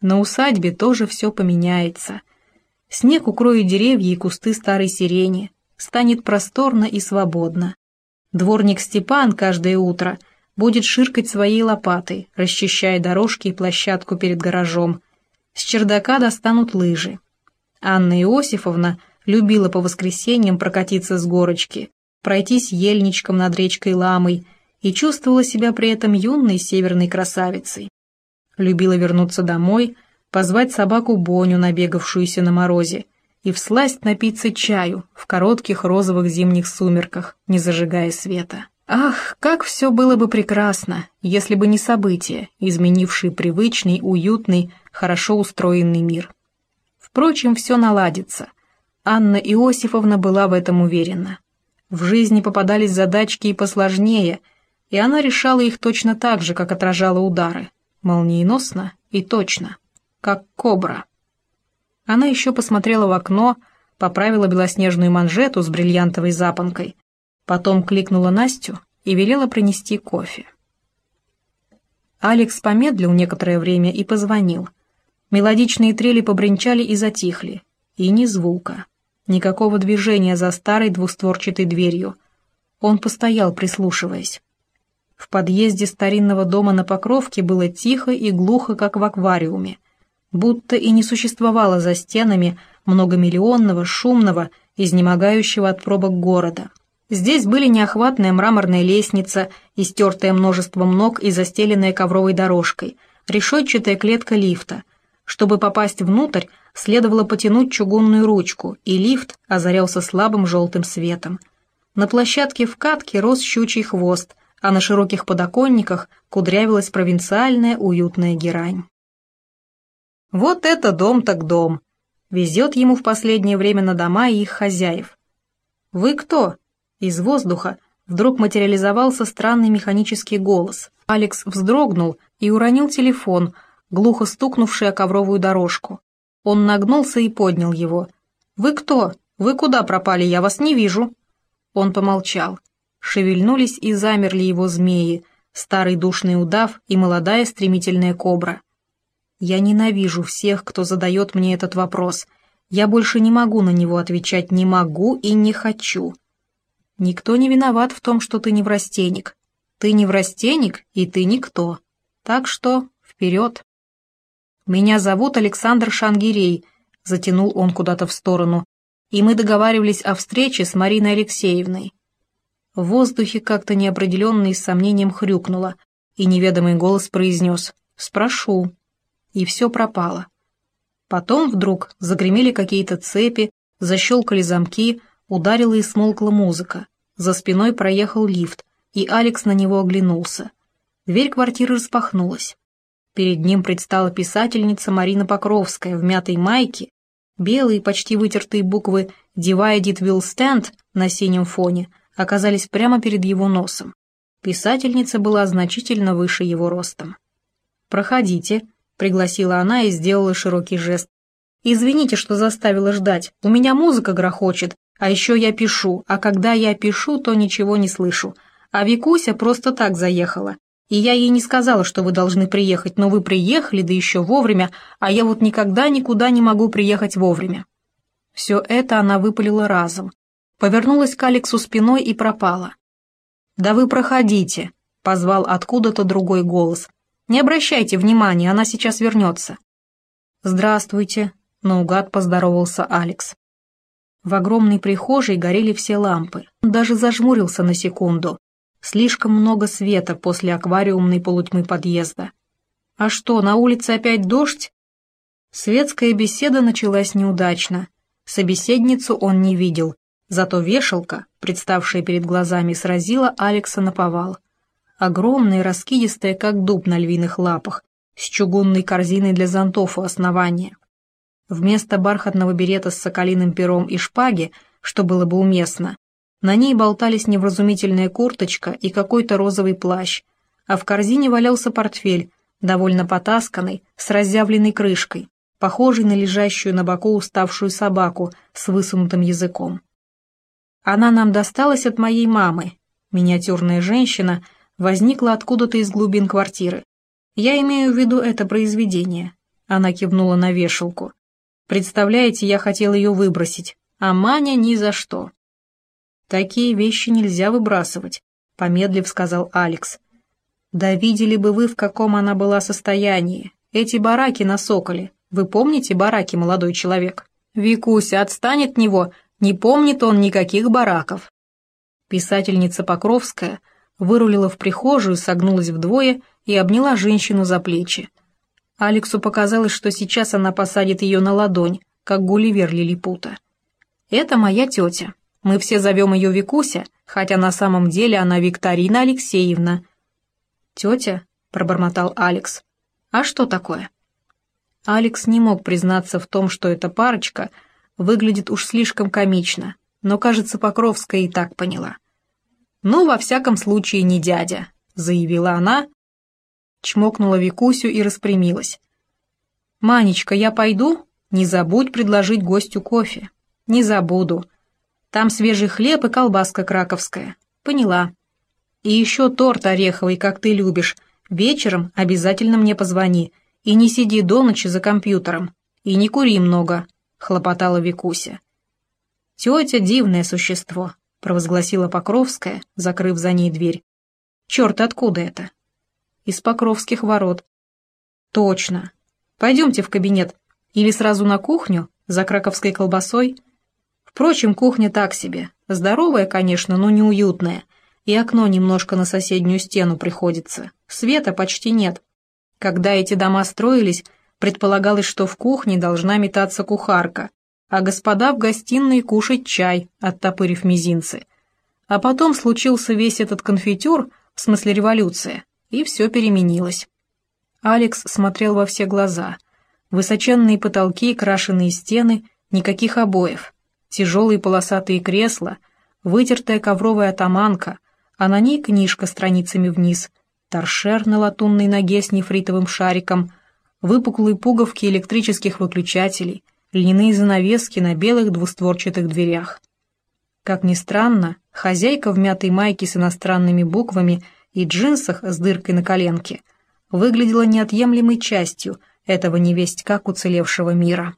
На усадьбе тоже все поменяется. Снег укроет деревья и кусты старой сирени, станет просторно и свободно. Дворник Степан каждое утро будет ширкать своей лопатой, расчищая дорожки и площадку перед гаражом. С чердака достанут лыжи. Анна Иосифовна любила по воскресеньям прокатиться с горочки, пройтись ельничком над речкой Ламой и чувствовала себя при этом юной северной красавицей. Любила вернуться домой, позвать собаку Боню, набегавшуюся на морозе, и всласть напиться чаю в коротких розовых зимних сумерках, не зажигая света. Ах, как все было бы прекрасно, если бы не события, изменившие привычный, уютный, хорошо устроенный мир. Впрочем, все наладится. Анна Иосифовна была в этом уверена. В жизни попадались задачки и посложнее, и она решала их точно так же, как отражала удары, молниеносно и точно, как кобра. Она еще посмотрела в окно, поправила белоснежную манжету с бриллиантовой запонкой, потом кликнула Настю и велела принести кофе. Алекс помедлил некоторое время и позвонил. Мелодичные трели побренчали и затихли, и ни звука, никакого движения за старой двустворчатой дверью. Он постоял, прислушиваясь. В подъезде старинного дома на Покровке было тихо и глухо, как в аквариуме — будто и не существовало за стенами многомиллионного, шумного, изнемогающего от пробок города. Здесь были неохватная мраморная лестница, истертая множеством ног и застеленная ковровой дорожкой, решетчатая клетка лифта. Чтобы попасть внутрь, следовало потянуть чугунную ручку, и лифт озарялся слабым желтым светом. На площадке в катке рос щучий хвост, а на широких подоконниках кудрявилась провинциальная уютная герань. Вот это дом так дом. Везет ему в последнее время на дома и их хозяев. «Вы кто?» Из воздуха вдруг материализовался странный механический голос. Алекс вздрогнул и уронил телефон, глухо стукнувший о ковровую дорожку. Он нагнулся и поднял его. «Вы кто? Вы куда пропали? Я вас не вижу». Он помолчал. Шевельнулись и замерли его змеи, старый душный удав и молодая стремительная кобра. Я ненавижу всех, кто задает мне этот вопрос. Я больше не могу на него отвечать «не могу» и «не хочу». Никто не виноват в том, что ты не врастенник. Ты не врастенник, и ты никто. Так что вперед. Меня зовут Александр Шангирей, затянул он куда-то в сторону, и мы договаривались о встрече с Мариной Алексеевной. В воздухе как-то неопределенно и с сомнением хрюкнуло, и неведомый голос произнес «Спрошу» и все пропало. Потом вдруг загремели какие-то цепи, защелкали замки, ударила и смолкла музыка. За спиной проехал лифт, и Алекс на него оглянулся. Дверь квартиры распахнулась. Перед ним предстала писательница Марина Покровская в мятой майке, белые почти вытертые буквы «Divided will stand» на синем фоне оказались прямо перед его носом. Писательница была значительно выше его ростом. «Проходите», пригласила она и сделала широкий жест. «Извините, что заставила ждать. У меня музыка грохочет, а еще я пишу, а когда я пишу, то ничего не слышу. А Викуся просто так заехала. И я ей не сказала, что вы должны приехать, но вы приехали, да еще вовремя, а я вот никогда никуда не могу приехать вовремя». Все это она выпалила разом. Повернулась к Алексу спиной и пропала. «Да вы проходите», — позвал откуда-то другой голос. Не обращайте внимания, она сейчас вернется». «Здравствуйте», — наугад поздоровался Алекс. В огромной прихожей горели все лампы. Он даже зажмурился на секунду. Слишком много света после аквариумной полутьмы подъезда. «А что, на улице опять дождь?» Светская беседа началась неудачно. Собеседницу он не видел, зато вешалка, представшая перед глазами, сразила Алекса на повал огромная, раскидистая, как дуб на львиных лапах, с чугунной корзиной для зонтов у основания. Вместо бархатного берета с соколиным пером и шпаги, что было бы уместно, на ней болтались невразумительная курточка и какой-то розовый плащ, а в корзине валялся портфель, довольно потасканный, с разъявленной крышкой, похожий на лежащую на боку уставшую собаку с высунутым языком. Она нам досталась от моей мамы, миниатюрная женщина — возникла откуда-то из глубин квартиры. Я имею в виду это произведение. Она кивнула на вешалку. Представляете, я хотел ее выбросить, а Маня ни за что. Такие вещи нельзя выбрасывать, помедлив сказал Алекс. Да видели бы вы, в каком она была состоянии. Эти бараки на Соколе. Вы помните бараки, молодой человек? Викуся отстанет от него, не помнит он никаких бараков. Писательница Покровская вырулила в прихожую, согнулась вдвое и обняла женщину за плечи. Алексу показалось, что сейчас она посадит ее на ладонь, как Гулливер Лилипута. «Это моя тетя. Мы все зовем ее Викуся, хотя на самом деле она Викторина Алексеевна». «Тетя?» — пробормотал Алекс. «А что такое?» Алекс не мог признаться в том, что эта парочка выглядит уж слишком комично, но, кажется, Покровская и так поняла. «Ну, во всяком случае, не дядя», — заявила она, чмокнула Викусю и распрямилась. «Манечка, я пойду? Не забудь предложить гостю кофе». «Не забуду. Там свежий хлеб и колбаска краковская. Поняла. И еще торт ореховый, как ты любишь. Вечером обязательно мне позвони. И не сиди до ночи за компьютером. И не кури много», — хлопотала Викуся. «Тетя — дивное существо», — провозгласила Покровская, закрыв за ней дверь. «Черт, откуда это?» из Покровских ворот. Точно. Пойдемте в кабинет. Или сразу на кухню, за краковской колбасой. Впрочем, кухня так себе. Здоровая, конечно, но неуютная. И окно немножко на соседнюю стену приходится. Света почти нет. Когда эти дома строились, предполагалось, что в кухне должна метаться кухарка, а господа в гостиной кушать чай, оттопырив мизинцы. А потом случился весь этот конфитюр, в смысле революция, и все переменилось. Алекс смотрел во все глаза. Высоченные потолки, крашеные стены, никаких обоев. Тяжелые полосатые кресла, вытертая ковровая атаманка, а на ней книжка страницами вниз, торшер на латунной ноге с нефритовым шариком, выпуклые пуговки электрических выключателей, льняные занавески на белых двустворчатых дверях. Как ни странно, хозяйка в мятой майке с иностранными буквами – и джинсах с дыркой на коленке выглядела неотъемлемой частью этого невесть как уцелевшего мира.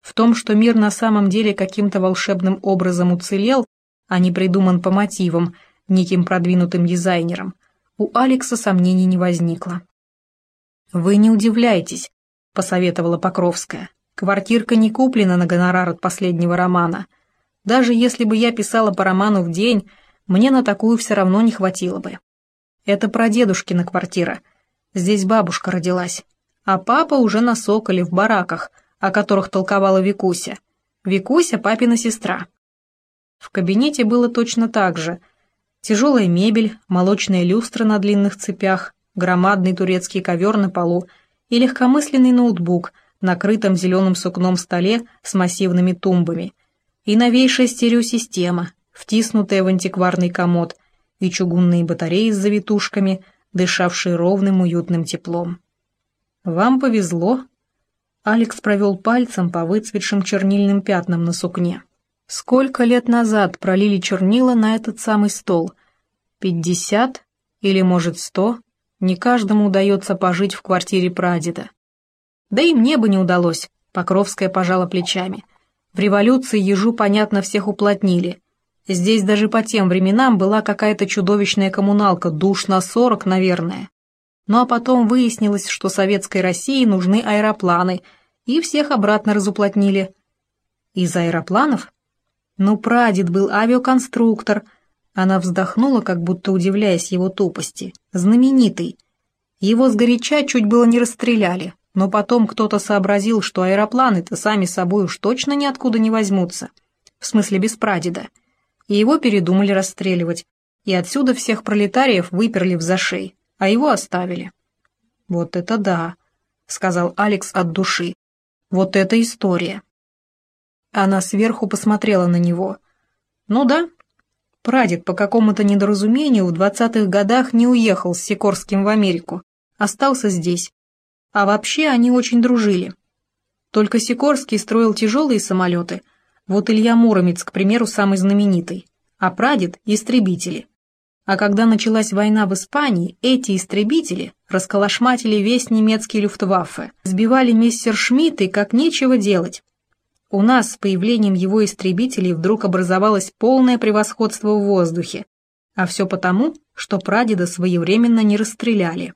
В том, что мир на самом деле каким-то волшебным образом уцелел, а не придуман по мотивам, неким продвинутым дизайнером, у Алекса сомнений не возникло. «Вы не удивляйтесь», — посоветовала Покровская. «Квартирка не куплена на гонорар от последнего романа. Даже если бы я писала по роману в день, мне на такую все равно не хватило бы. Это прадедушкина квартира. Здесь бабушка родилась. А папа уже на Соколе в бараках, о которых толковала Викуся. Викуся — папина сестра. В кабинете было точно так же. Тяжелая мебель, молочная люстра на длинных цепях, громадный турецкий ковер на полу и легкомысленный ноутбук, накрытом зеленым сукном столе с массивными тумбами, и новейшая стереосистема, втиснутая в антикварный комод, и чугунные батареи с завитушками, дышавшие ровным уютным теплом. «Вам повезло», — Алекс провел пальцем по выцветшим чернильным пятнам на сукне. «Сколько лет назад пролили чернила на этот самый стол? Пятьдесят? Или, может, сто? Не каждому удается пожить в квартире прадеда. Да и мне бы не удалось», — Покровская пожала плечами. «В революции ежу, понятно, всех уплотнили, Здесь даже по тем временам была какая-то чудовищная коммуналка, душ на сорок, наверное. Ну а потом выяснилось, что советской России нужны аэропланы, и всех обратно разуплотнили. Из аэропланов? Ну, прадед был авиаконструктор. Она вздохнула, как будто удивляясь его тупости. Знаменитый. Его сгоряча чуть было не расстреляли, но потом кто-то сообразил, что аэропланы-то сами собой уж точно ниоткуда не возьмутся. В смысле без прадеда и его передумали расстреливать, и отсюда всех пролетариев выперли в зашей, а его оставили. «Вот это да», — сказал Алекс от души. «Вот это история». Она сверху посмотрела на него. «Ну да, прадед по какому-то недоразумению в двадцатых годах не уехал с Сикорским в Америку, остался здесь. А вообще они очень дружили. Только Сикорский строил тяжелые самолеты — вот Илья Муромец, к примеру, самый знаменитый, а прадед — истребители. А когда началась война в Испании, эти истребители расколошматили весь немецкий люфтваффе, сбивали мистер Шмидты как нечего делать. У нас с появлением его истребителей вдруг образовалось полное превосходство в воздухе, а все потому, что прадеда своевременно не расстреляли.